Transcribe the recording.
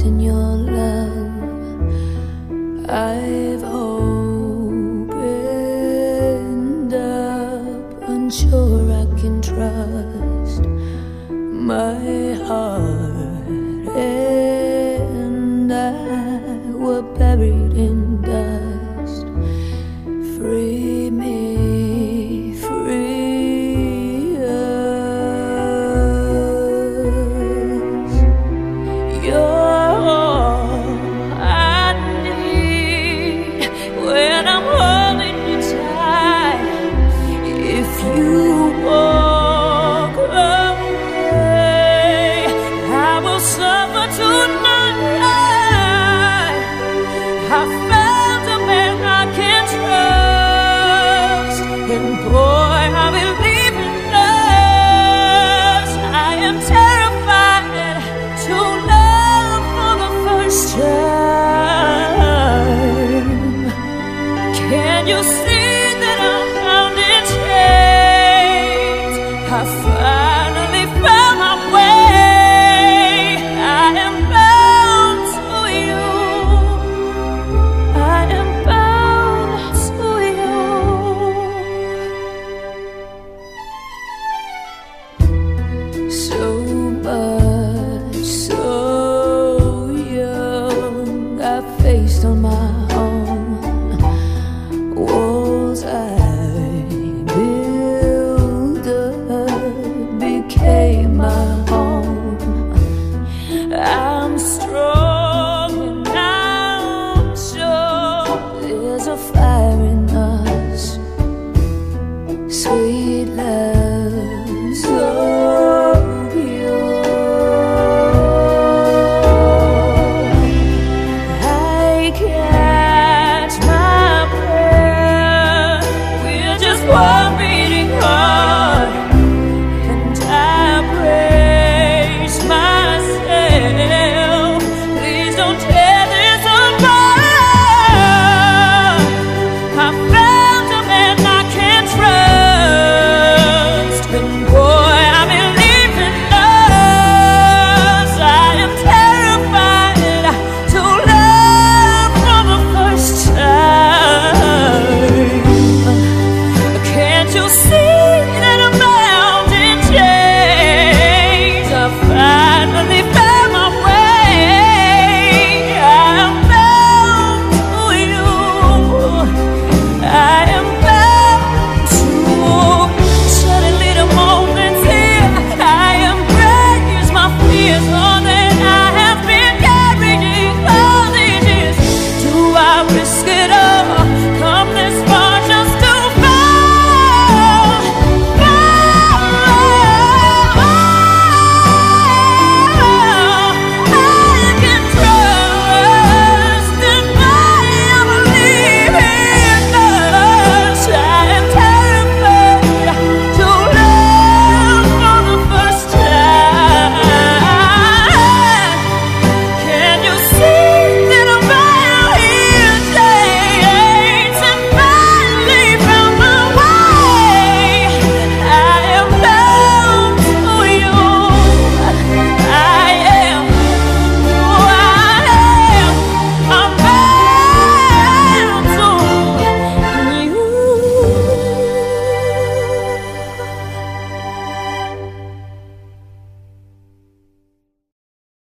lost in your love. I've opened up, unsure I can trust my heart. And I were buried in dust, free. When fly.